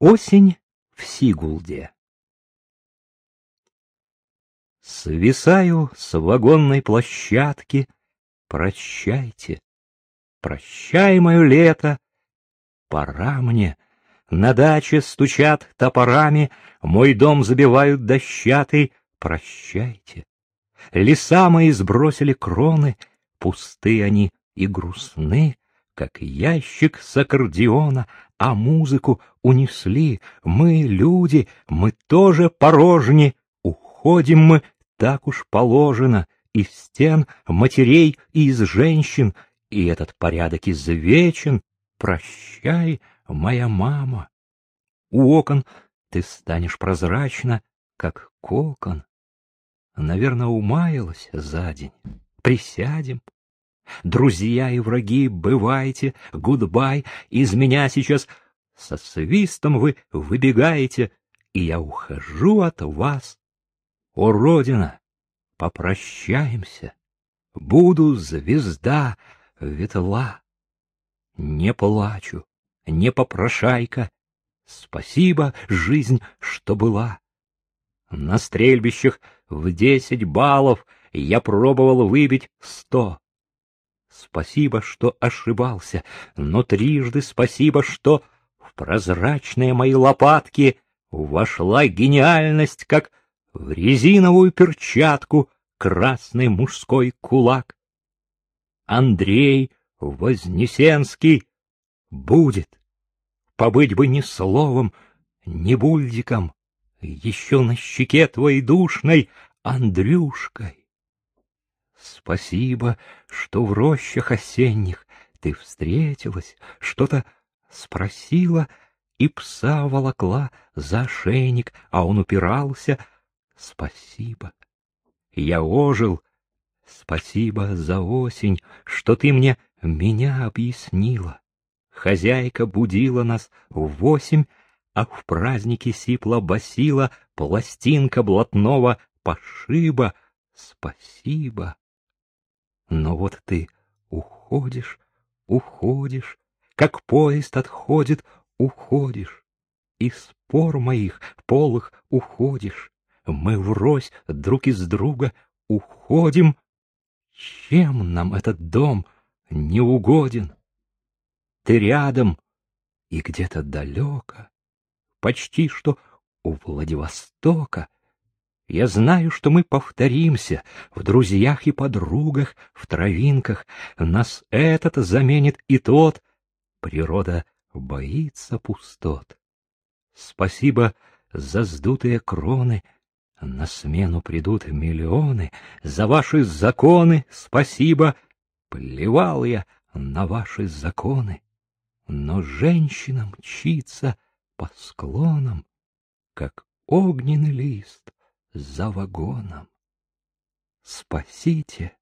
Осень в Сигулде. Свисаю с вагонной площадки, прощайте, прощай, мое лето, пора мне. На даче стучат топорами, мой дом забивают дощатый, прощайте. Леса мои сбросили кроны, пусты они и грустны, как ящик с аккордеона, а музыку унесли. Мы, люди, мы тоже порожни, уходим мы, так уж положено, из стен матерей и из женщин, и этот порядок извечен. Прощай, моя мама. У окон ты станешь прозрачно, как кокон. Наверное, умаялась за день. Присядем, Друзья и враги, бывайте, гудбай, из меня сейчас со свистом вы выбегаете, и я ухожу от вас. О, Родина, попрощаемся, буду звезда ветла. Не плачу, не попрошайка, спасибо, жизнь, что была. На стрельбищах в десять баллов я пробовал выбить сто. Спасибо, что ошибался, но трижды спасибо, что в прозрачные мои лопатки вошла гениальность, как в резиновую перчатку красный мужской кулак. Андрей Вознесенский будет. Побыть бы ни словом, ни бульдиком, еще на щеке твоей душной Андрюшкой. Спасибо, что в рощах осенних ты встретилась, что-то спросила и пса волокла за ошейник, а он упирался. Спасибо. Я ожил. Спасибо за осень, что ты мне меня объяснила. Хозяйка будила нас в восемь, а в празднике сипла басила пластинка блатного пошиба. Спасибо. Но вот ты уходишь, уходишь, как поезд отходит, уходишь. Из спор моих полых уходишь. Мы врозь друг из друга уходим. Чем нам этот дом не угоден? Ты рядом и где-то далеко, почти что у Владивостока, я знаю, что мы повторимся в друзьях и подругах, в травинках. Нас этот заменит и тот. Природа боится пустот. Спасибо за сдутые кроны. На смену придут миллионы. За ваши законы спасибо. Плевал я на ваши законы. Но женщина мчится по склонам, как огненный лист за вагоном. Спасите